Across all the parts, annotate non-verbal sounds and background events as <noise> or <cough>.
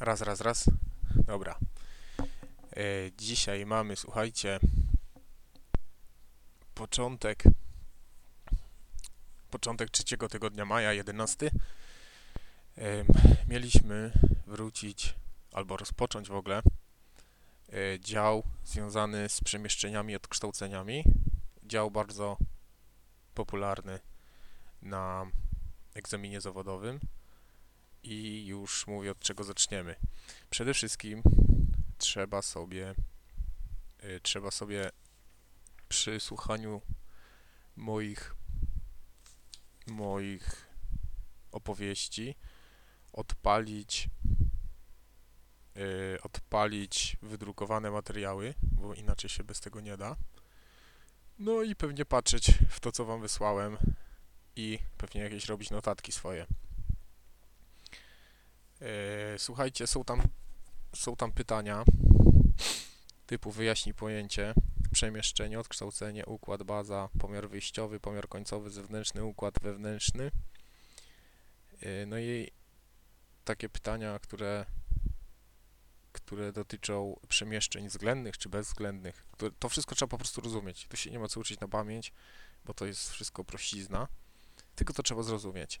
Raz, raz, raz. Dobra. E, dzisiaj mamy, słuchajcie, początek początek trzeciego tygodnia maja, 11. Em, mieliśmy wrócić albo rozpocząć w ogóle e, dział związany z przemieszczeniami i odkształceniami. Dział bardzo popularny na egzaminie zawodowym i już mówię od czego zaczniemy. Przede wszystkim trzeba sobie y, trzeba sobie przy słuchaniu moich moich opowieści odpalić y, odpalić wydrukowane materiały, bo inaczej się bez tego nie da. No i pewnie patrzeć w to, co wam wysłałem i pewnie jakieś robić notatki swoje. E, Słuchajcie, są tam, są tam pytania typu wyjaśnij pojęcie, przemieszczenie, odkształcenie, układ, baza, pomiar wyjściowy, pomiar końcowy, zewnętrzny, układ wewnętrzny. E, No i takie pytania, które, które dotyczą przemieszczeń względnych czy bezwzględnych. To, wszystko trzeba po prostu rozumieć. Tu się nie ma co uczyć na pamięć, bo to jest wszystko prościzna. Tylko to trzeba zrozumieć.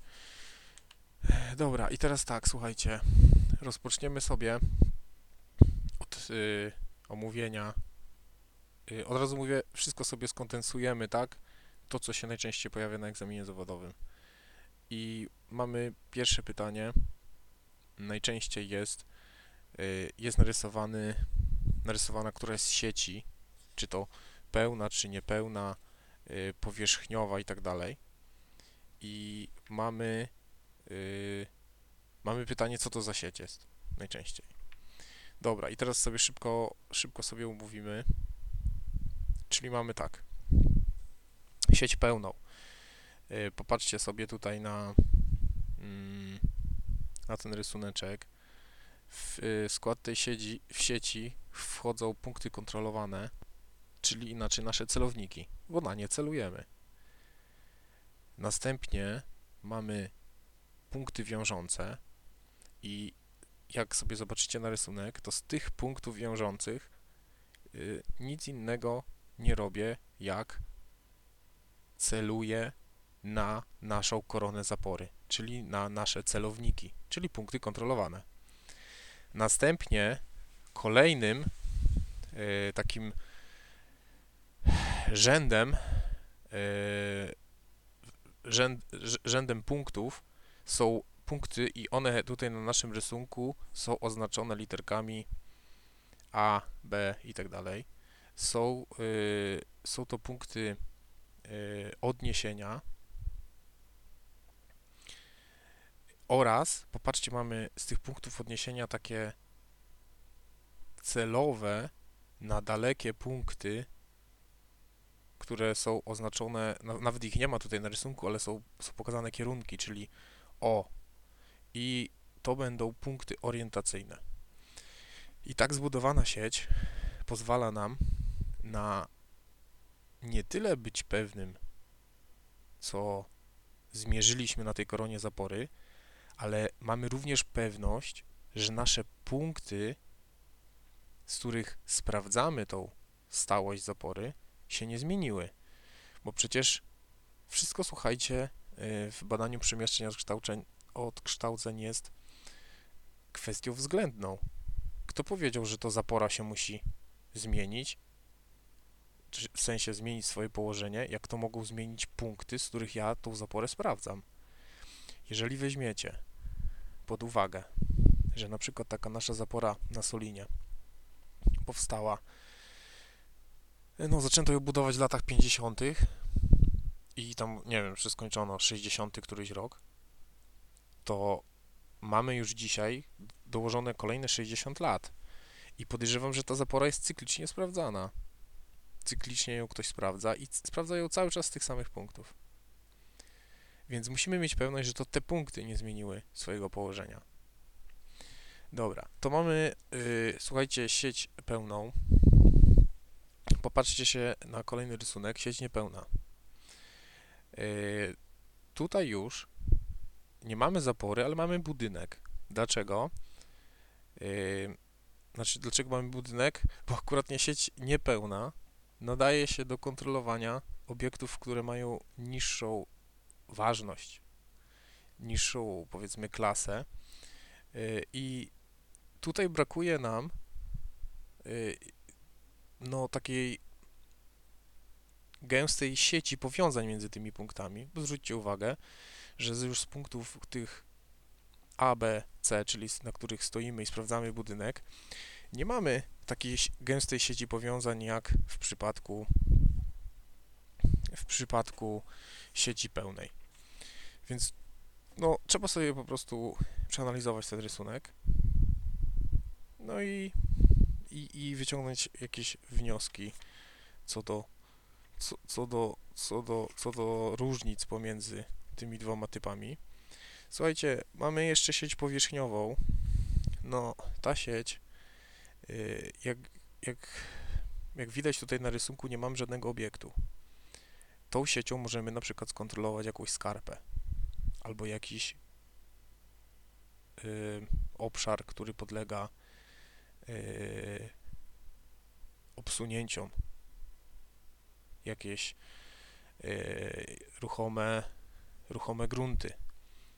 Dobra, i teraz tak, słuchajcie. Rozpoczniemy sobie od y, omówienia. Y, od razu mówię, wszystko sobie skondensujemy, tak? To, co się najczęściej pojawia na egzaminie zawodowym. I mamy pierwsze pytanie. Najczęściej jest, y, jest narysowany, narysowana któraś z sieci, czy to pełna, czy niepełna, y, powierzchniowa i tak dalej. I mamy Yy, mamy pytanie, co to za sieć jest najczęściej. Dobra, i teraz sobie szybko, szybko sobie umówimy. Czyli mamy tak. Sieć pełną. Yy, popatrzcie sobie tutaj na, mm, na ten rysuneczek. W yy, skład tej sieci, w sieci wchodzą punkty kontrolowane, czyli inaczej nasze celowniki, bo na nie celujemy. Następnie mamy punkty wiążące i jak sobie zobaczycie na rysunek, to z tych punktów wiążących y, nic innego nie robię, jak celuję na naszą koronę zapory, czyli na nasze celowniki, czyli punkty kontrolowane. Następnie kolejnym y, takim rzędem y, rzęd, rz- rzędem punktów są punkty i one tutaj na naszym rysunku są oznaczone literkami A, B i tak dalej. Są, y, są to punkty y, odniesienia oraz, popatrzcie, mamy z tych punktów odniesienia takie celowe na dalekie punkty, które są oznaczone, na- nawet ich nie ma tutaj na rysunku, ale są, są pokazane kierunki, czyli o. I to będą punkty orientacyjne. I tak zbudowana sieć pozwala nam na nie tyle być pewnym, co zmierzyliśmy na tej koronie zapory, ale mamy również pewność, że nasze punkty, z których sprawdzamy tą stałość zapory, się nie zmieniły. Bo przecież wszystko, słuchajcie, w badaniu przemieszczeń odkształceń, odkształceń jest kwestią względną. Kto powiedział, że to zapora się musi zmienić? W sensie zmienić swoje położenie, jak to mogą zmienić punkty, z których ja tą zaporę sprawdzam? Jeżeli weźmiecie pod uwagę, że na przykład taka nasza zapora na Solinie powstała, no zaczęto ją budować w latach 50. i tam, nie wiem, czy skończono 60 któryś rok, to mamy już dzisiaj dołożone kolejne 60 lat. I podejrzewam, że ta zapora jest cyklicznie sprawdzana. Cyklicznie ją ktoś sprawdza i sprawdza ją cały czas z tych samych punktów. Więc musimy mieć pewność, że to te punkty nie zmieniły swojego położenia. Dobra, to mamy, yy, słuchajcie, sieć pełną. Popatrzcie się na kolejny rysunek, sieć niepełna. Yy, tutaj już nie mamy zapory, ale mamy budynek. Dlaczego? Yy, znaczy, dlaczego mamy budynek? Bo akurat nie sieć niepełna nadaje się do kontrolowania obiektów, które mają niższą ważność, niższą, powiedzmy, klasę. Yy, I tutaj brakuje nam no, takiej gęstej sieci powiązań między tymi punktami. Bo zwróćcie uwagę, że już z punktów tych A, B, C, czyli na których stoimy i sprawdzamy budynek, nie mamy takiej gęstej sieci powiązań jak w przypadku w przypadku sieci pełnej. Więc no, trzeba sobie po prostu przeanalizować ten rysunek. No i, i, i wyciągnąć jakieś wnioski co do, co, co, do, co, do, co do różnic pomiędzy tymi dwoma typami. Słuchajcie, mamy jeszcze sieć powierzchniową. No, ta sieć, y, jak, jak, jak widać tutaj na rysunku, nie mam żadnego obiektu. Tą siecią możemy na przykład skontrolować jakąś skarpę albo jakiś y, obszar, który podlega y, obsunięciom. Jakieś y, ruchome, ruchome grunty.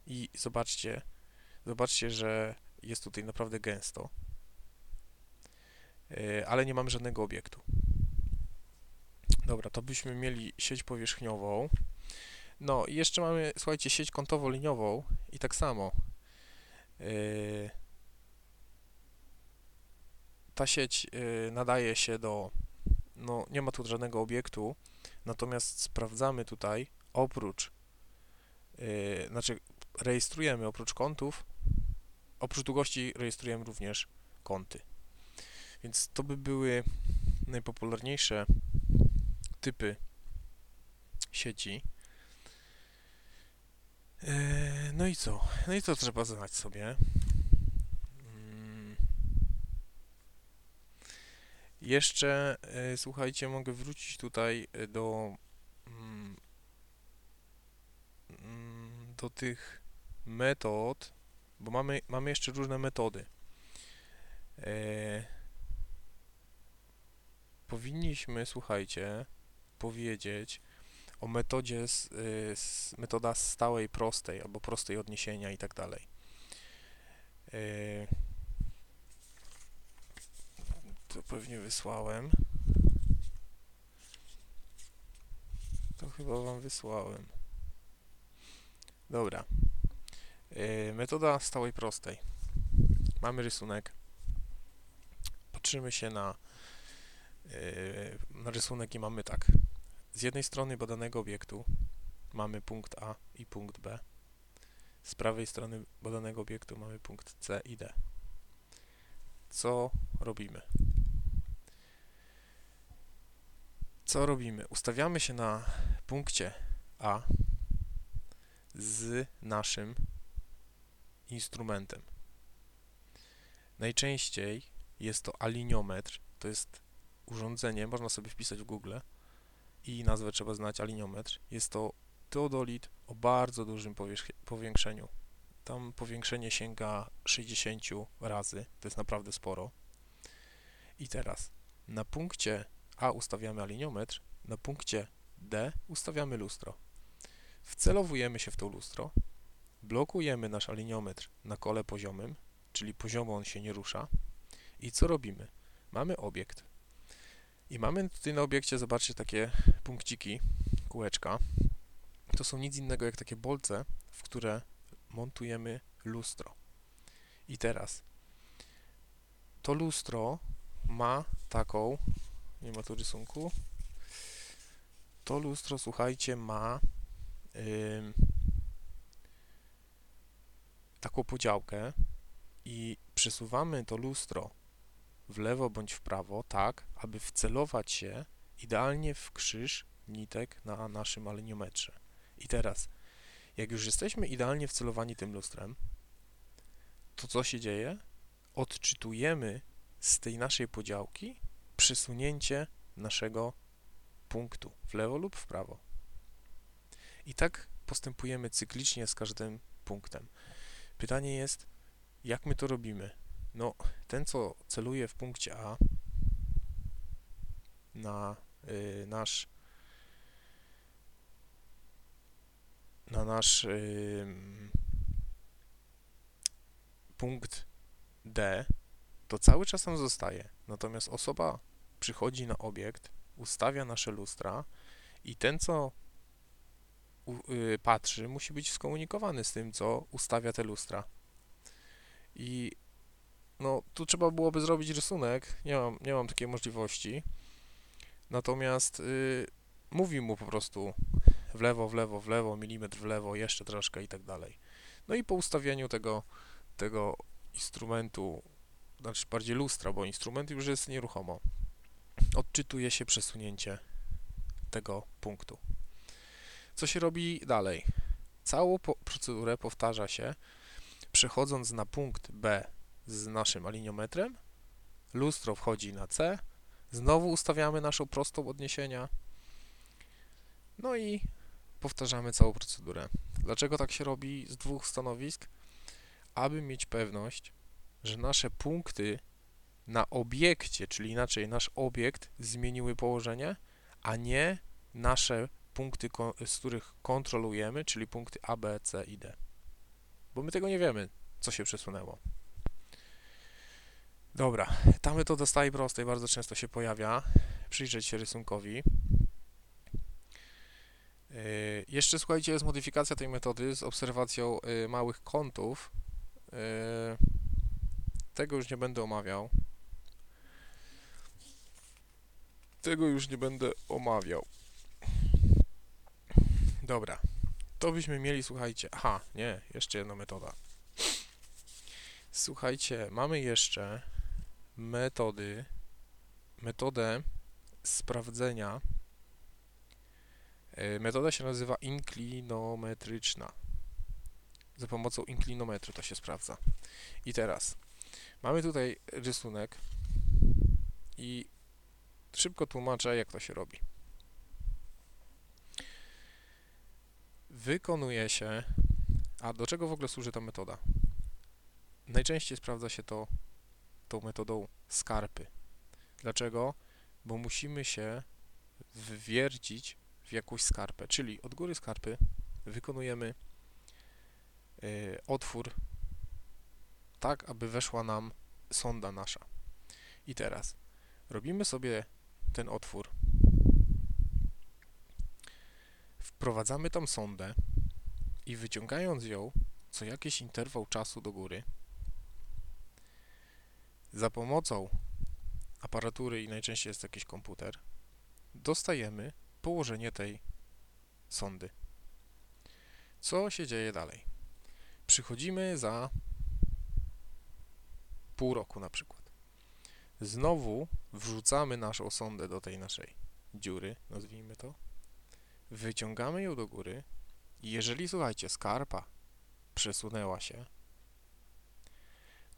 I zobaczcie, zobaczcie, że jest tutaj naprawdę gęsto, Yy, ale nie mamy żadnego obiektu. Dobra, to byśmy mieli sieć powierzchniową. No i jeszcze mamy, słuchajcie, sieć kątowo-liniową i tak samo. Yy, ta sieć nadaje się do, no nie ma tu żadnego obiektu, natomiast sprawdzamy tutaj oprócz, yy, znaczy rejestrujemy oprócz kątów, oprócz długości rejestrujemy również kąty. Więc to by były najpopularniejsze typy sieci. Eee, No i co? No i co trzeba znać sobie? Mm. Jeszcze, e, słuchajcie, mogę wrócić tutaj e, do mm, mm, do tych metod, bo mamy, mamy jeszcze różne metody. E, powinniśmy, słuchajcie, powiedzieć o metodzie z, z, metoda stałej prostej albo prostej odniesienia i tak dalej. To pewnie wysłałem. To chyba wam wysłałem. Dobra. Y, Metoda stałej prostej. Mamy rysunek. Patrzymy się na, y, na rysunek i mamy tak. Z jednej strony badanego obiektu mamy punkt A i punkt B. Z prawej strony badanego obiektu mamy punkt C i D. Co robimy? Co robimy? Ustawiamy się na punkcie A z naszym instrumentem. Najczęściej jest to aliniometr, to jest urządzenie, można sobie wpisać w Google i nazwę trzeba znać, aliniometr. Jest to teodolit o bardzo dużym powiększeniu. Tam powiększenie sięga 60 razy, to jest naprawdę sporo. I teraz na punkcie A ustawiamy aliniometr, na punkcie D ustawiamy lustro. Wcelowujemy się w to lustro, blokujemy nasz aliniometr na kole poziomym, czyli poziomo on się nie rusza. I co robimy? Mamy obiekt. I mamy tutaj na obiekcie, zobaczcie, takie punkciki, kółeczka. To są nic innego jak takie bolce, w które montujemy lustro. I teraz to lustro ma taką, nie ma tu rysunku, to lustro, słuchajcie, ma ym, taką podziałkę i przesuwamy to lustro w lewo bądź w prawo, tak, aby wcelować się idealnie w krzyż nitek na naszym aliniometrze. I teraz, jak już jesteśmy idealnie wcelowani tym lustrem, to co się dzieje? Odczytujemy z tej naszej podziałki przesunięcie naszego punktu w lewo lub w prawo. I tak postępujemy cyklicznie z każdym punktem. Pytanie jest, jak my to robimy? No, ten co celuje w punkcie A na y, nasz na nasz ym, punkt D, to cały czas tam zostaje. Natomiast osoba przychodzi na obiekt, ustawia nasze lustra i ten, co y, patrzy, musi być skomunikowany z tym, co ustawia te lustra. I no, tu trzeba byłoby zrobić rysunek, nie mam, nie mam takiej możliwości. Natomiast y, mówi mu po prostu w lewo, w lewo, w lewo, milimetr w lewo, jeszcze troszkę i tak dalej. No i po ustawieniu tego, tego instrumentu, znaczy bardziej lustra, bo instrument już jest nieruchomo, odczytuje się przesunięcie tego punktu. Co się robi dalej? Całą po procedurę powtarza się, przechodząc na punkt B z naszym aliniometrem, lustro wchodzi na C, znowu ustawiamy naszą prostą odniesienia, no i powtarzamy całą procedurę. Dlaczego tak się robi z dwóch stanowisk? Aby mieć pewność, że nasze punkty na obiekcie, czyli inaczej nasz obiekt zmieniły położenie, a nie nasze punkty, z których kontrolujemy, czyli punkty A, B, C i D. Bo my tego nie wiemy, co się przesunęło. Dobra, ta metoda stałej prostej bardzo często się pojawia. Przyjrzeć się rysunkowi. Yy, Jeszcze słuchajcie, jest modyfikacja tej metody z obserwacją yy, małych kątów. Yy, Tego już nie będę omawiał. Tego już nie będę omawiał. Dobra. To byśmy mieli, słuchajcie. Aha, nie, jeszcze jedna metoda. Słuchajcie, mamy jeszcze metody, metodę sprawdzenia. E, Metoda się nazywa inklinometryczna. Za pomocą inklinometru to się sprawdza. I teraz mamy tutaj rysunek i szybko tłumaczę, jak to się robi. Wykonuje się. A do czego w ogóle służy ta metoda? Najczęściej sprawdza się to tą metodą skarpy. Dlaczego? Bo musimy się wwiercić w jakąś skarpę, czyli od góry skarpy wykonujemy y, otwór tak, aby weszła nam sonda nasza. I teraz robimy sobie ten otwór, wprowadzamy tam sondę i wyciągając ją co jakiś interwał czasu do góry, za pomocą aparatury i najczęściej jest jakiś komputer, dostajemy położenie tej sondy. Co się dzieje dalej? Przychodzimy za pół roku na przykład. Znowu wrzucamy naszą sondę do tej naszej dziury, nazwijmy to. Wyciągamy ją do góry i jeżeli, słuchajcie, skarpa przesunęła się,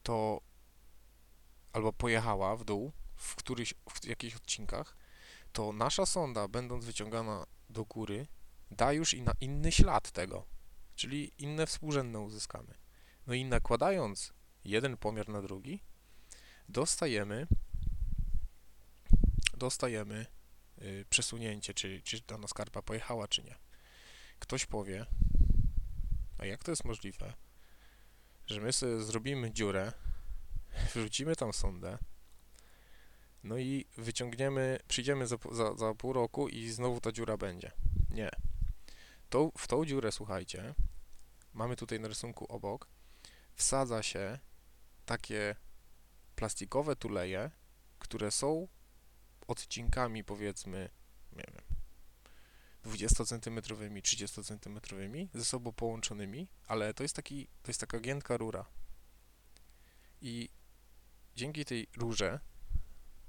to albo pojechała w dół w któryś, w jakichś odcinkach, to nasza sonda, będąc wyciągana do góry, da już i na inny ślad tego, czyli inne współrzędne uzyskamy. No i nakładając jeden pomiar na drugi, dostajemy dostajemy y, przesunięcie, czy, czy dana skarpa pojechała, czy nie. Ktoś powie, a jak to jest możliwe, że my sobie zrobimy dziurę, wrzucimy tam sondę, no i wyciągniemy, przyjdziemy za, za, za pół roku i znowu ta dziura będzie. Nie. W tą dziurę, słuchajcie, mamy tutaj na rysunku obok, wsadza się takie plastikowe tuleje, które są odcinkami, powiedzmy, nie wiem, 20 centymetrowymi, 30 centymetrowymi, ze sobą połączonymi, ale to jest taki, to jest taka giętka rura. I dzięki tej rurze,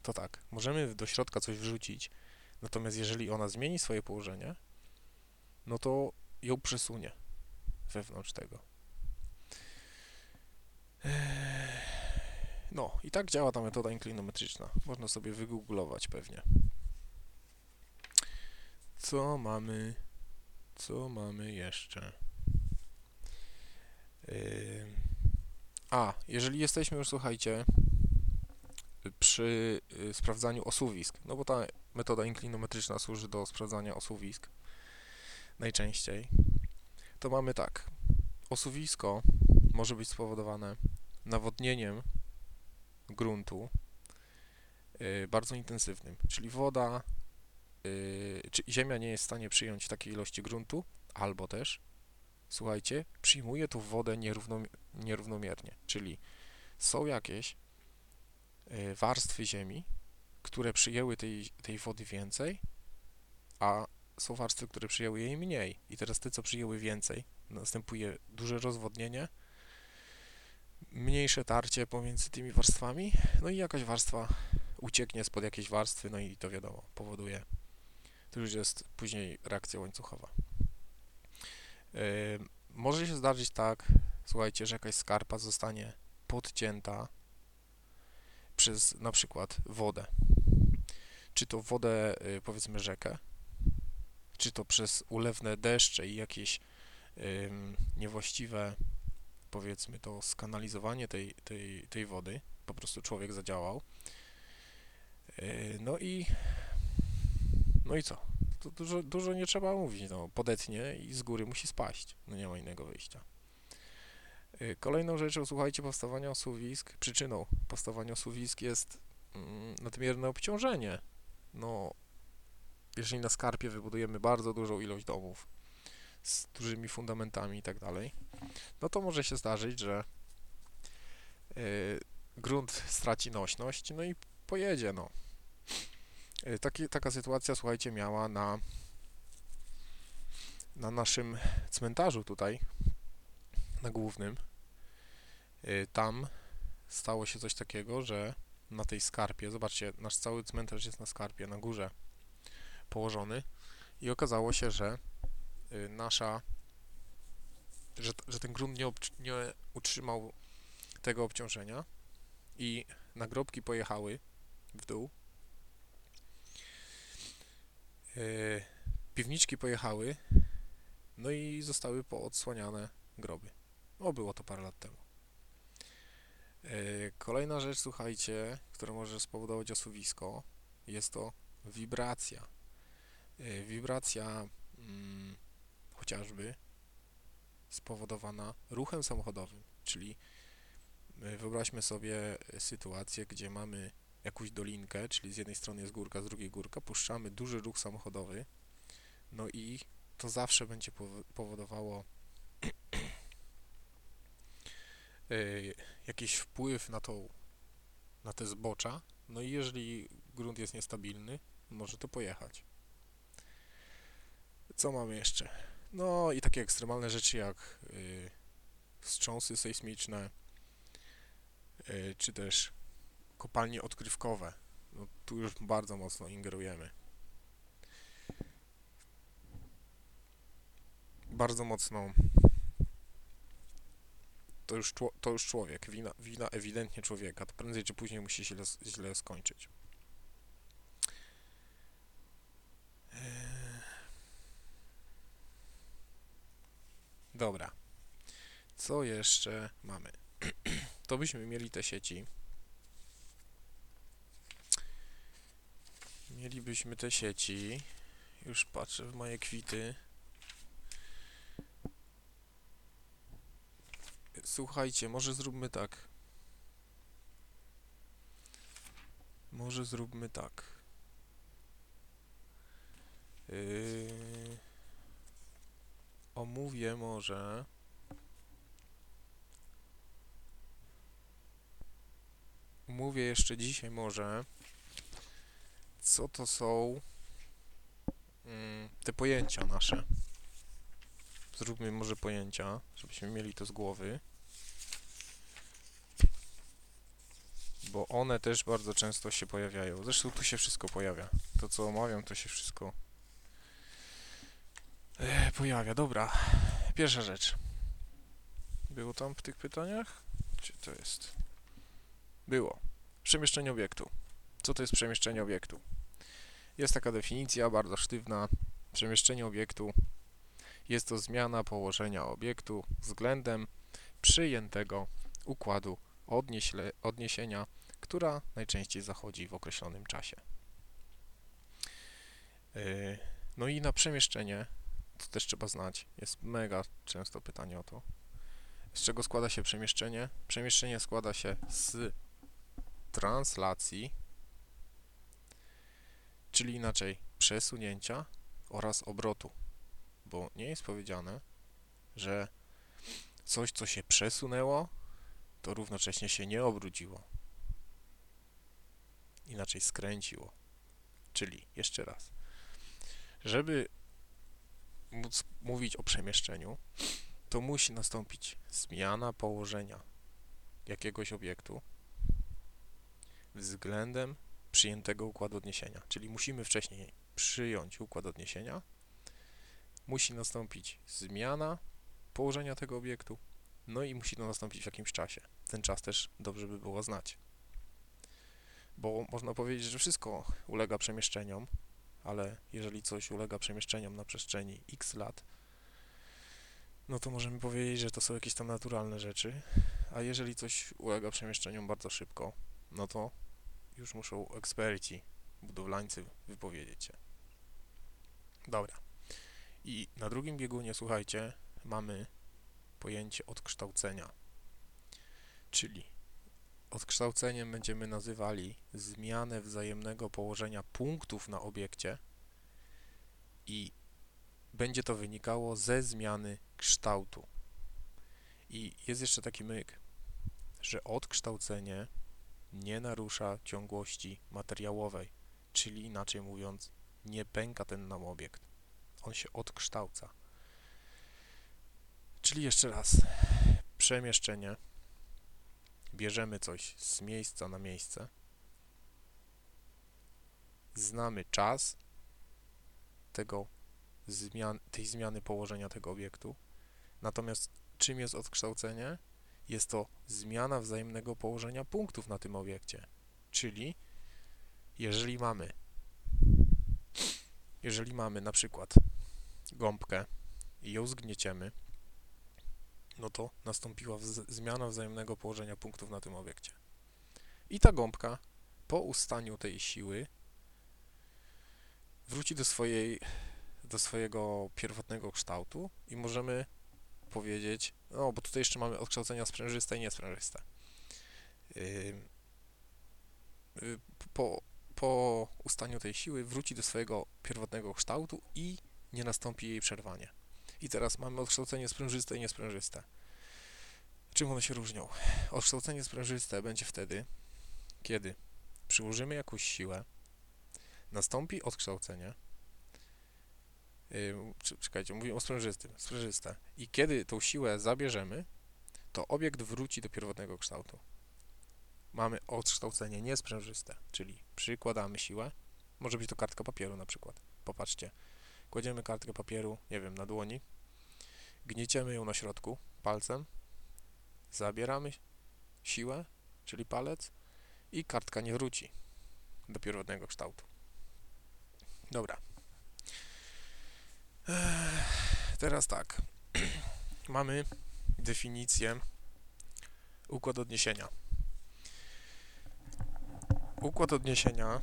to tak, możemy do środka coś wrzucić, natomiast jeżeli ona zmieni swoje położenie, no to ją przesunie wewnątrz tego. Eee, No, i tak działa ta metoda inklinometryczna. Można sobie wygooglować pewnie. Co mamy? Co mamy jeszcze? Ym, A, jeżeli jesteśmy już, słuchajcie, przy y, sprawdzaniu osuwisk, no bo ta metoda inklinometryczna służy do sprawdzania osuwisk najczęściej, to mamy tak. Osuwisko może być spowodowane nawodnieniem gruntu y, bardzo intensywnym, czyli woda, y, czy ziemia nie jest w stanie przyjąć takiej ilości gruntu, albo też, słuchajcie, przyjmuje tu wodę nierównom, nierównomiernie, czyli są jakieś y, warstwy ziemi, które przyjęły tej, tej wody więcej, a są warstwy, które przyjęły jej mniej. I teraz te, co przyjęły więcej, następuje duże rozwodnienie, mniejsze tarcie pomiędzy tymi warstwami, no i jakaś warstwa ucieknie spod jakiejś warstwy, no i to wiadomo, powoduje, to już jest później reakcja łańcuchowa. Yy, może się zdarzyć tak, słuchajcie, że jakaś skarpa zostanie podcięta przez na przykład wodę. Czy to wodę, yy, powiedzmy, rzekę, czy to przez ulewne deszcze i jakieś ym, niewłaściwe, powiedzmy to, skanalizowanie tej, tej, tej wody, po prostu człowiek zadziałał. Yy, no i no i co? To dużo, dużo nie trzeba mówić, no, podetnie i z góry musi spaść, no nie ma innego wyjścia. Yy, Kolejną rzeczą, słuchajcie, powstawania osuwisk, przyczyną powstawania osuwisk jest mm, nadmierne obciążenie. No, jeżeli na skarpie wybudujemy bardzo dużą ilość domów z dużymi fundamentami i tak dalej, no to może się zdarzyć, że y, grunt straci nośność, no i pojedzie, no. Y, taki, taka sytuacja, słuchajcie, miała na, na naszym cmentarzu tutaj, na głównym. Y, tam stało się coś takiego, że na tej skarpie, zobaczcie, nasz cały cmentarz jest na skarpie, na górze położony i okazało się, że nasza, że, że ten grunt nie, nie utrzymał tego obciążenia i nagrobki pojechały w dół. Y, Piwniczki pojechały, no i zostały poodsłaniane groby. O, było to parę lat temu. Y, Kolejna rzecz, słuchajcie, która może spowodować osuwisko, jest to wibracja. Y, Wibracja mm, chociażby spowodowana ruchem samochodowym, czyli y, wyobraźmy sobie sytuację, gdzie mamy jakąś dolinkę, czyli z jednej strony jest górka, z drugiej górka, puszczamy duży ruch samochodowy, no i to zawsze będzie powo- powodowało y, jakiś wpływ na tą, na te zbocza, no i jeżeli grunt jest niestabilny, może to pojechać. Co mamy jeszcze? No i takie ekstremalne rzeczy jak y, wstrząsy sejsmiczne, y, czy też kopalnie odkrywkowe. No, tu już bardzo mocno ingerujemy. Bardzo mocno. To już, to już człowiek, wina, wina ewidentnie człowieka. To prędzej czy później musi się źle, źle skończyć. Dobra. Co jeszcze mamy? <clears throat> To byśmy mieli te sieci. Mielibyśmy te sieci. Już patrzę w moje kwity. Słuchajcie, może zróbmy tak. Może zróbmy tak. Yy... Omówię może. Omówię jeszcze dzisiaj może, co to są mm, te pojęcia nasze. Zróbmy może pojęcia, żebyśmy mieli to z głowy. Bo one też bardzo często się pojawiają. Zresztą tu się wszystko pojawia. To co omawiam, to się wszystko pojawia. Dobra. Pierwsza rzecz. Było tam w tych pytaniach? Gdzie to jest? Było. Przemieszczenie obiektu. Co to jest przemieszczenie obiektu? Jest taka definicja, bardzo sztywna. Przemieszczenie obiektu jest to zmiana położenia obiektu względem przyjętego układu odniesienia, która najczęściej zachodzi w określonym czasie. Yy, No i na przemieszczenie, to też trzeba znać, jest mega często pytanie o to. Z czego składa się przemieszczenie? Przemieszczenie składa się z translacji, czyli inaczej przesunięcia oraz obrotu, bo nie jest powiedziane, że coś, co się przesunęło, to równocześnie się nie obróciło. Inaczej skręciło. Czyli, jeszcze raz, żeby móc mówić o przemieszczeniu, to musi nastąpić zmiana położenia jakiegoś obiektu względem przyjętego układu odniesienia. Czyli musimy wcześniej przyjąć układ odniesienia, musi nastąpić zmiana położenia tego obiektu, no i musi to nastąpić w jakimś czasie. Ten czas też dobrze by było znać. Bo można powiedzieć, że wszystko ulega przemieszczeniom, ale jeżeli coś ulega przemieszczeniom na przestrzeni x lat, no to możemy powiedzieć, że to są jakieś tam naturalne rzeczy, a jeżeli coś ulega przemieszczeniom bardzo szybko, no to już muszą eksperci, budowlańcy wypowiedzieć się. Dobra. I na drugim biegunie, słuchajcie, mamy pojęcie odkształcenia. Czyli odkształceniem będziemy nazywali zmianę wzajemnego położenia punktów na obiekcie i będzie to wynikało ze zmiany kształtu. I jest jeszcze taki myk, że odkształcenie nie narusza ciągłości materiałowej, czyli inaczej mówiąc, nie pęka ten nam obiekt. On się odkształca. Czyli jeszcze raz, przemieszczenie. Bierzemy coś z miejsca na miejsce. Znamy czas tego zmian, tej zmiany położenia tego obiektu. Natomiast czym jest odkształcenie? Jest to zmiana wzajemnego położenia punktów na tym obiekcie. Czyli jeżeli mamy jeżeli mamy na przykład gąbkę i ją zgnieciemy, no to nastąpiła zmiana wzajemnego położenia punktów na tym obiekcie. I ta gąbka po ustaniu tej siły wróci do swojej do swojego pierwotnego kształtu i możemy powiedzieć, no bo tutaj jeszcze mamy odkształcenia sprężyste i niesprężyste. Yy, po, po ustaniu tej siły wróci do swojego pierwotnego kształtu i nie nastąpi jej przerwanie. I teraz mamy odkształcenie sprężyste i niesprężyste. Czym one się różnią? Odkształcenie sprężyste będzie wtedy, kiedy przyłożymy jakąś siłę, nastąpi odkształcenie, yy, czekajcie, mówię o sprężystym, sprężyste. I kiedy tą siłę zabierzemy, to obiekt wróci do pierwotnego kształtu. Mamy odkształcenie niesprężyste, czyli przykładamy siłę, może być to kartka papieru na przykład. Popatrzcie, kładziemy kartkę papieru, nie wiem, na dłoni, gnieciemy ją na środku palcem, zabieramy siłę, czyli palec i kartka nie wróci do pierwotnego kształtu. Dobra. Teraz tak. <clears throat> Mamy definicję układ odniesienia. Układ odniesienia,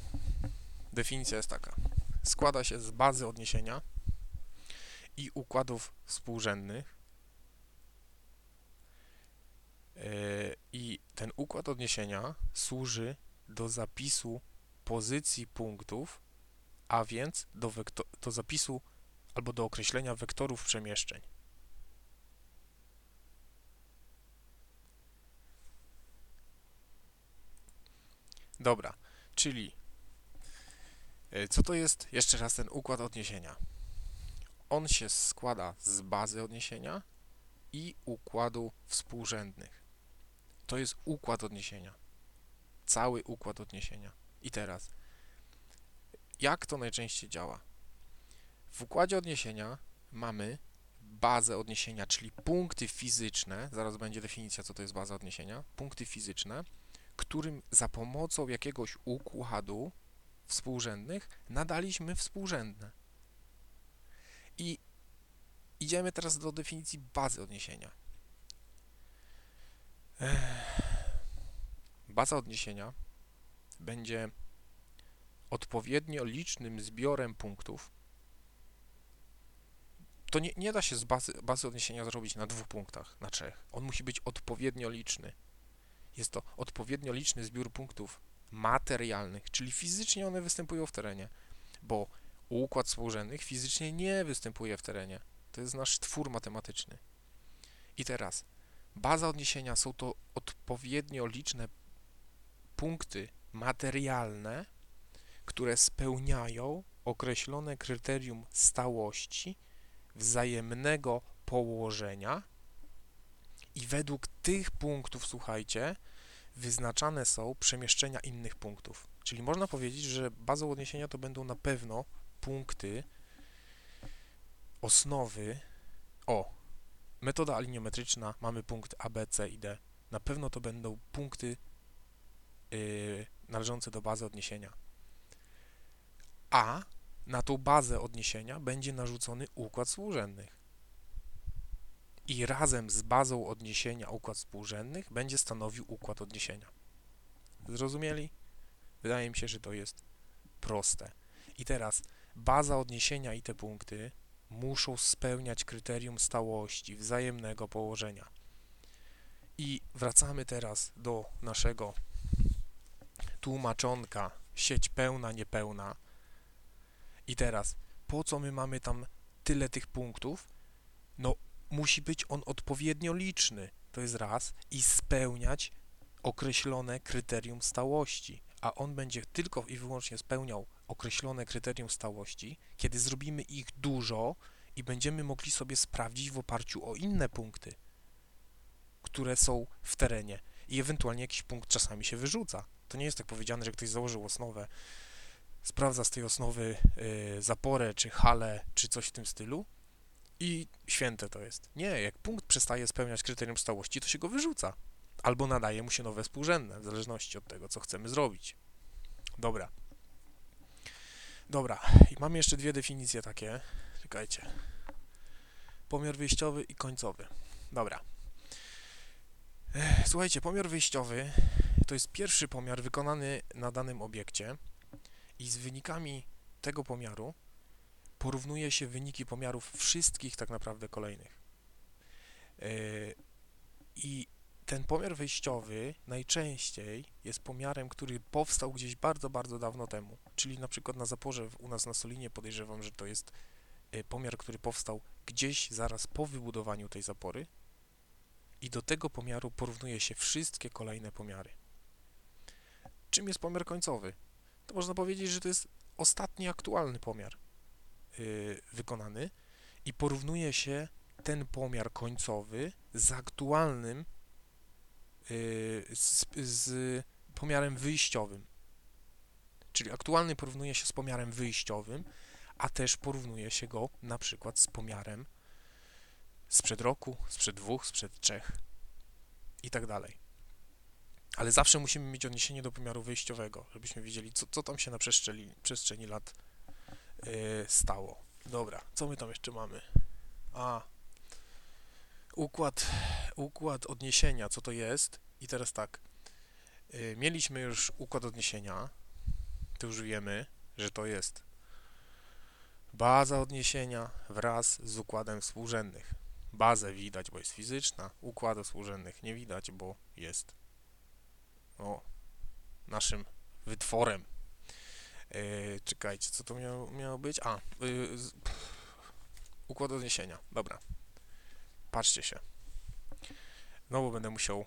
definicja jest taka. Składa się z bazy odniesienia i układów współrzędnych. Yy, I ten układ odniesienia służy do zapisu pozycji punktów, a więc do, do zapisu albo do określenia wektorów przemieszczeń. Dobra, czyli y, co to jest jeszcze raz ten układ odniesienia? On się składa z bazy odniesienia i układu współrzędnych. To jest układ odniesienia. Cały układ odniesienia. I teraz, jak to najczęściej działa? W układzie odniesienia mamy bazę odniesienia, czyli punkty fizyczne, zaraz będzie definicja, co to jest baza odniesienia, punkty fizyczne, którym za pomocą jakiegoś układu współrzędnych nadaliśmy współrzędne. I idziemy teraz do definicji bazy odniesienia. Baza odniesienia będzie odpowiednio licznym zbiorem punktów. To nie, nie da się z bazy, bazy odniesienia zrobić na dwóch punktach, na trzech. On musi być odpowiednio liczny. Jest to odpowiednio liczny zbiór punktów materialnych, czyli fizycznie one występują w terenie, bo układ współrzędnych fizycznie nie występuje w terenie. To jest nasz twór matematyczny. I teraz, baza odniesienia są to odpowiednio liczne punkty materialne, które spełniają określone kryterium stałości, wzajemnego położenia i według tych punktów, słuchajcie, wyznaczane są przemieszczenia innych punktów. Czyli można powiedzieć, że bazą odniesienia to będą na pewno punkty osnowy o metoda aliniometryczna, mamy punkty A, B, C i D. Na pewno to będą punkty yy, należące do bazy odniesienia. A na tą bazę odniesienia będzie narzucony układ współrzędnych. I razem z bazą odniesienia układ współrzędnych będzie stanowił układ odniesienia. Zrozumieli? Wydaje mi się, że to jest proste. I teraz baza odniesienia i te punkty muszą spełniać kryterium stałości, wzajemnego położenia. I wracamy teraz do naszego tłumaczonka sieć pełna, niepełna. I teraz, po co my mamy tam tyle tych punktów? No, musi być on odpowiednio liczny, to jest raz, i spełniać określone kryterium stałości, a on będzie tylko i wyłącznie spełniał określone kryterium stałości, kiedy zrobimy ich dużo i będziemy mogli sobie sprawdzić w oparciu o inne punkty, które są w terenie i ewentualnie jakiś punkt czasami się wyrzuca. To nie jest tak powiedziane, że ktoś założył osnowę, sprawdza z tej osnowy y, zaporę, czy halę, czy coś w tym stylu i święte to jest. Nie, jak punkt przestaje spełniać kryterium stałości, to się go wyrzuca. Albo nadaje mu się nowe współrzędne, w zależności od tego, co chcemy zrobić. Dobra. Dobra, i mamy jeszcze dwie definicje takie. Czekajcie. Pomiar wyjściowy i końcowy. Dobra. Słuchajcie, pomiar wyjściowy to jest pierwszy pomiar wykonany na danym obiekcie i z wynikami tego pomiaru porównuje się wyniki pomiarów wszystkich tak naprawdę kolejnych. I ten pomiar wyjściowy najczęściej jest pomiarem, który powstał gdzieś bardzo, bardzo dawno temu. Czyli na przykład na zaporze u nas na Solinie podejrzewam, że to jest y, pomiar, który powstał gdzieś zaraz po wybudowaniu tej zapory i do tego pomiaru porównuje się wszystkie kolejne pomiary. Czym jest pomiar końcowy? To można powiedzieć, że to jest ostatni aktualny pomiar yy, wykonany i porównuje się ten pomiar końcowy z aktualnym Y, z, z pomiarem wyjściowym. Czyli aktualny porównuje się z pomiarem wyjściowym, a też porównuje się go na przykład z pomiarem sprzed roku, sprzed dwóch, sprzed trzech i tak dalej. Ale zawsze musimy mieć odniesienie do pomiaru wyjściowego, żebyśmy wiedzieli, co, co tam się na przestrzeni, przestrzeni lat yy, stało. Dobra, co my tam jeszcze mamy? A, układ, układ odniesienia, co to jest. I teraz tak, yy, mieliśmy już układ odniesienia, to już wiemy, że to jest baza odniesienia wraz z układem współrzędnych. Bazę widać, bo jest fizyczna, układów współrzędnych nie widać, bo jest o, naszym wytworem. Yy, czekajcie, co to miało, miało być? A, yy, z, układ odniesienia, dobra. Patrzcie się. Znowu będę musiał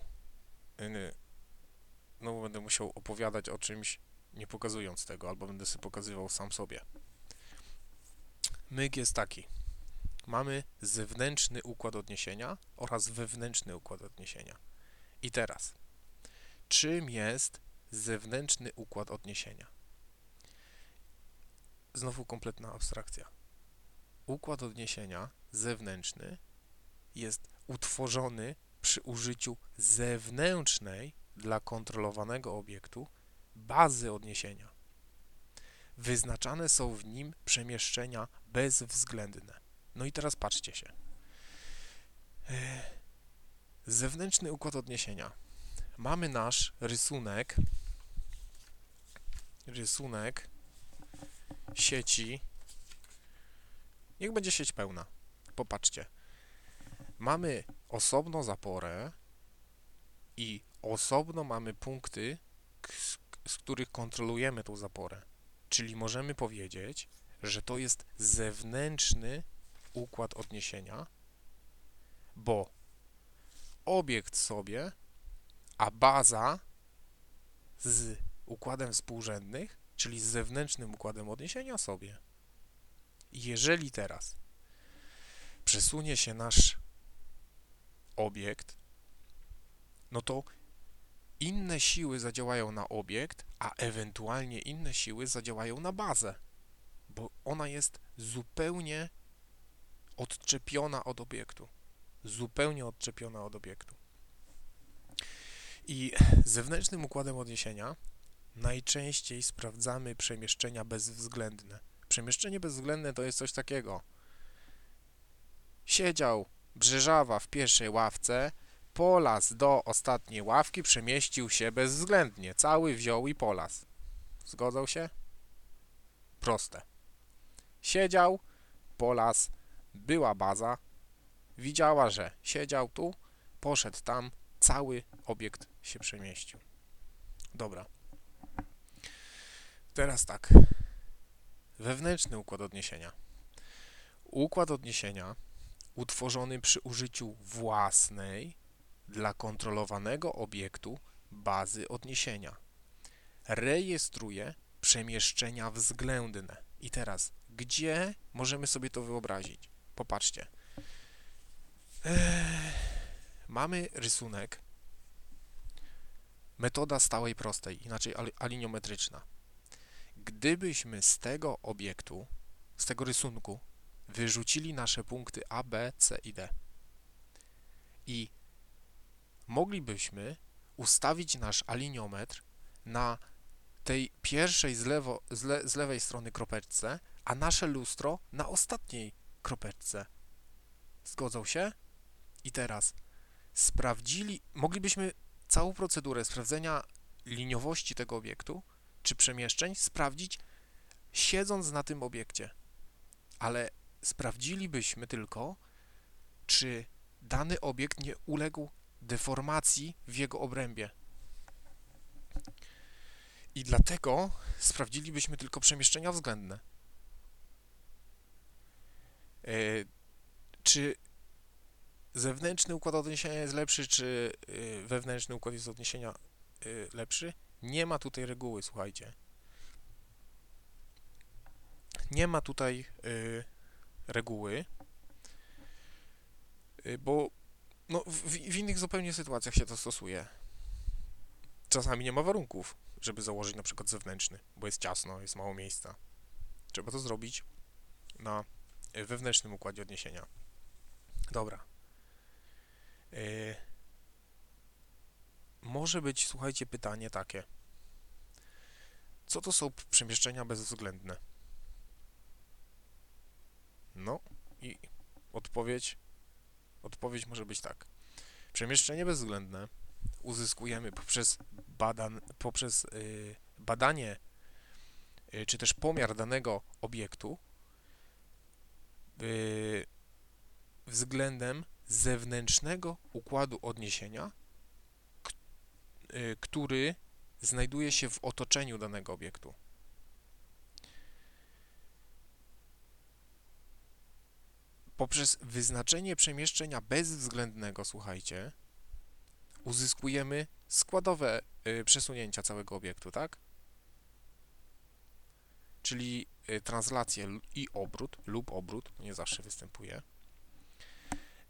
y, znowu będę musiał opowiadać o czymś, nie pokazując tego, albo będę sobie pokazywał sam sobie. Myk jest taki. Mamy zewnętrzny układ odniesienia oraz wewnętrzny układ odniesienia. I teraz, czym jest zewnętrzny układ odniesienia? Znowu kompletna abstrakcja. Układ odniesienia zewnętrzny jest utworzony przy użyciu zewnętrznej dla kontrolowanego obiektu bazy odniesienia. Wyznaczane są w nim przemieszczenia bezwzględne. No i teraz patrzcie się. Zewnętrzny układ odniesienia. Mamy nasz rysunek, rysunek sieci. Niech będzie sieć pełna. Popatrzcie. Mamy osobno zaporę i osobno mamy punkty, z, których kontrolujemy tą zaporę. Czyli możemy powiedzieć, że to jest zewnętrzny układ odniesienia, bo obiekt sobie, a baza z układem współrzędnych, czyli z zewnętrznym układem odniesienia sobie. Jeżeli teraz przesunie się nasz obiekt, no to inne siły zadziałają na obiekt, a ewentualnie inne siły zadziałają na bazę, bo ona jest zupełnie odczepiona od obiektu. Zupełnie odczepiona od obiektu. I zewnętrznym układem odniesienia najczęściej sprawdzamy przemieszczenia bezwzględne. Przemieszczenie bezwzględne to jest coś takiego. Siedział Brzeżawa w pierwszej ławce, Polas do ostatniej ławki przemieścił się bezwzględnie. Cały wziął i Polas. Zgodzą się? Proste. Siedział, Polas, była baza, widziała, że siedział tu, poszedł tam, cały obiekt się przemieścił. Dobra. Teraz tak. Wewnętrzny układ odniesienia. Układ odniesienia utworzony przy użyciu własnej dla kontrolowanego obiektu bazy odniesienia. Rejestruje przemieszczenia względne. I teraz, gdzie możemy sobie to wyobrazić? Popatrzcie. Eee, mamy rysunek. Metoda stałej prostej, inaczej ali- aliniometryczna. Gdybyśmy z tego obiektu, z tego rysunku, wyrzucili nasze punkty A, B, C i D i moglibyśmy ustawić nasz aliniometr na tej pierwszej z, lewo, z, le, z lewej strony kropeczce, a nasze lustro na ostatniej kropeczce. Zgodzą się? I teraz sprawdzili, moglibyśmy całą procedurę sprawdzenia liniowości tego obiektu czy przemieszczeń sprawdzić siedząc na tym obiekcie. Ale sprawdzilibyśmy tylko, czy dany obiekt nie uległ deformacji w jego obrębie. I dlatego sprawdzilibyśmy tylko przemieszczenia względne. E, czy zewnętrzny układ odniesienia jest lepszy, czy y, wewnętrzny układ jest odniesienia y, lepszy? Nie ma tutaj reguły, słuchajcie. Nie ma tutaj reguły, bo no, w, w innych zupełnie sytuacjach się to stosuje. Czasami nie ma warunków, żeby założyć na przykład zewnętrzny, bo jest ciasno, jest mało miejsca. Trzeba to zrobić na y, wewnętrznym układzie odniesienia. Dobra. Y, może być, słuchajcie, pytanie takie. Co to są przemieszczenia bezwzględne? No i odpowiedź, odpowiedź może być tak. Przemieszczenie bezwzględne uzyskujemy poprzez, badan, poprzez y, badanie y, czy też pomiar danego obiektu y, względem zewnętrznego układu odniesienia, y, który znajduje się w otoczeniu danego obiektu. Poprzez wyznaczenie przemieszczenia bezwzględnego, słuchajcie, uzyskujemy składowe y, przesunięcia całego obiektu, tak? Czyli y, translację i obrót lub obrót, nie zawsze występuje,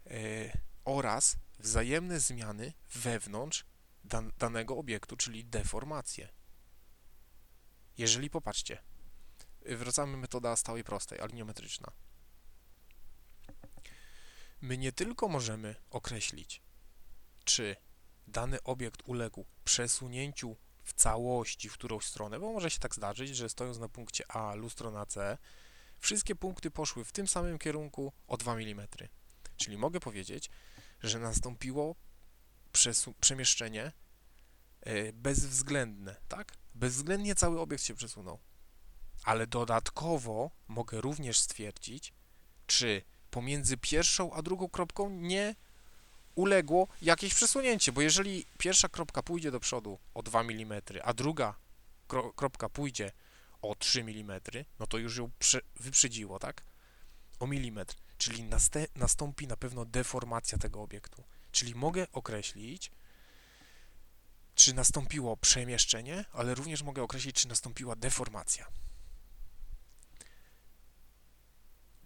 y, oraz wzajemne zmiany wewnątrz dan danego obiektu, czyli deformację. Jeżeli popatrzcie, wracamy metoda stałej prostej, aliniometryczna. My nie tylko możemy określić, czy dany obiekt uległ przesunięciu w całości w którąś stronę, bo może się tak zdarzyć, że stojąc na punkcie A, lustro na C, wszystkie punkty poszły w tym samym kierunku o 2 mm. Czyli mogę powiedzieć, że nastąpiło przemieszczenie e, bezwzględne, tak? Bezwzględnie cały obiekt się przesunął. Ale dodatkowo mogę również stwierdzić, czy pomiędzy pierwszą a drugą kropką nie uległo jakieś przesunięcie, bo jeżeli pierwsza kropka pójdzie do przodu o 2 mm, a druga kro kropka pójdzie o 3 mm, no to już ją prze wyprzedziło, tak? O milimetr, czyli nastąpi na pewno deformacja tego obiektu. Czyli mogę określić, czy nastąpiło przemieszczenie, ale również mogę określić, czy nastąpiła deformacja.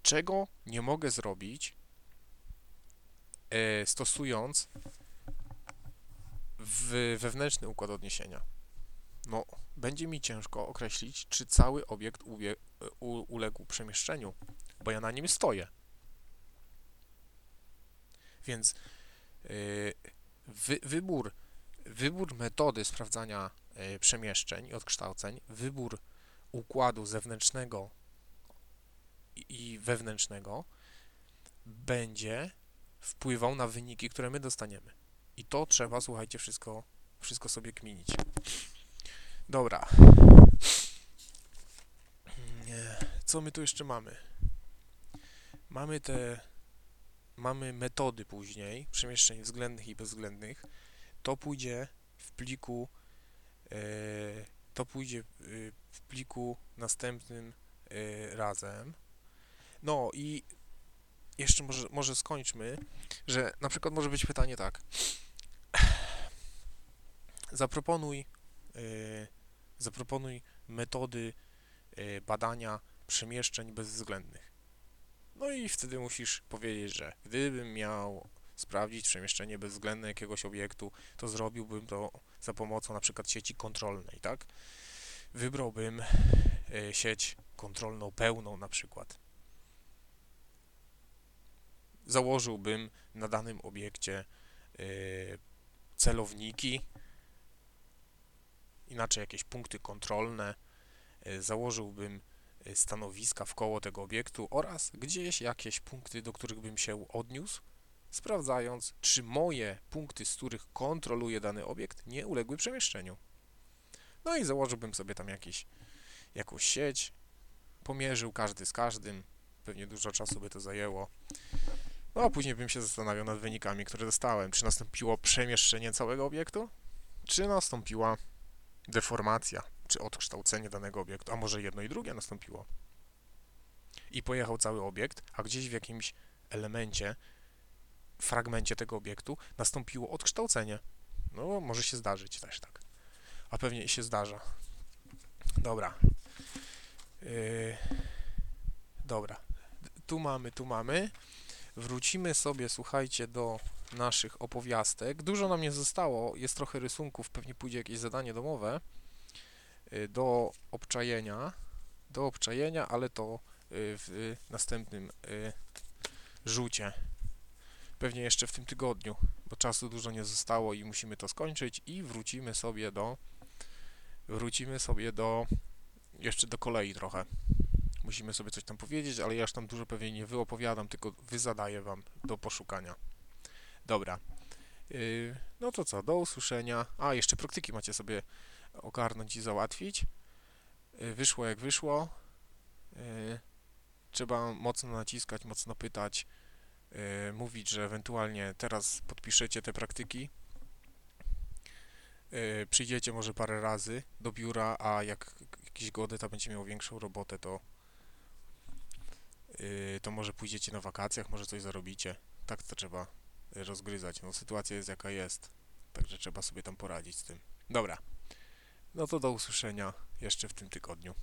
Czego nie mogę zrobić, e, stosując w wewnętrzny układ odniesienia? No, będzie mi ciężko określić, czy cały obiekt uwie, u, uległ przemieszczeniu, bo ja na nim stoję. Więc yy, wy, wybór, wybór metody sprawdzania yy, przemieszczeń i odkształceń, wybór układu zewnętrznego i, wewnętrznego będzie wpływał na wyniki, które my dostaniemy. I to trzeba, słuchajcie, wszystko, wszystko sobie kminić. Dobra. Co my tu jeszcze mamy? Mamy te. Mamy metody później, przemieszczeń względnych i bezwzględnych. To pójdzie w pliku. e, to pójdzie e, w pliku następnym e, razem. No i jeszcze może, może skończmy, że na przykład może być pytanie tak. Zaproponuj y, zaproponuj metody y, badania przemieszczeń bezwzględnych. No i wtedy musisz powiedzieć, że gdybym miał sprawdzić przemieszczenie bezwzględne jakiegoś obiektu, to zrobiłbym to za pomocą na przykład sieci kontrolnej, tak? Wybrałbym y, sieć kontrolną pełną na przykład. Założyłbym na danym obiekcie y, celowniki, inaczej jakieś punkty kontrolne, y, założyłbym y, stanowiska w koło tego obiektu oraz gdzieś jakieś punkty, do których bym się odniósł, sprawdzając, czy moje punkty, z których kontroluję dany obiekt, nie uległy przemieszczeniu. No i założyłbym sobie tam jakiś, jakąś sieć, pomierzył każdy z każdym, pewnie dużo czasu by to zajęło. No a później bym się zastanawiał nad wynikami, które dostałem. Czy nastąpiło przemieszczenie całego obiektu, czy nastąpiła deformacja, czy odkształcenie danego obiektu, a może jedno i drugie nastąpiło. I pojechał cały obiekt, a gdzieś w jakimś elemencie, fragmencie tego obiektu nastąpiło odkształcenie. No, może się zdarzyć też tak. A pewnie się zdarza. Dobra. Yy, dobra. Tu mamy, tu mamy. Wrócimy sobie, słuchajcie, do naszych opowiastek. Dużo nam nie zostało, jest trochę rysunków, pewnie pójdzie jakieś zadanie domowe y, do obczajenia, do obczajenia, ale to y, w następnym y, rzucie. Pewnie jeszcze w tym tygodniu, bo czasu dużo nie zostało i musimy to skończyć i wrócimy sobie do wrócimy sobie do jeszcze do kolei trochę. Musimy sobie coś tam powiedzieć, ale ja już tam dużo pewnie nie wyopowiadam, tylko wyzadaję wam do poszukania. Dobra. Yy, no to co, do usłyszenia. A, jeszcze praktyki macie sobie ogarnąć i załatwić. Yy, wyszło jak wyszło. Yy, trzeba mocno naciskać, mocno pytać, mówić, że ewentualnie teraz podpiszecie te praktyki. Przyjdziecie może parę razy do biura, a jak jakiś geodeta będzie miał większą robotę, to to może pójdziecie na wakacjach, może coś zarobicie. Tak to trzeba rozgryzać. No sytuacja jest jaka jest, także trzeba sobie tam poradzić z tym. Dobra, no to do usłyszenia jeszcze w tym tygodniu.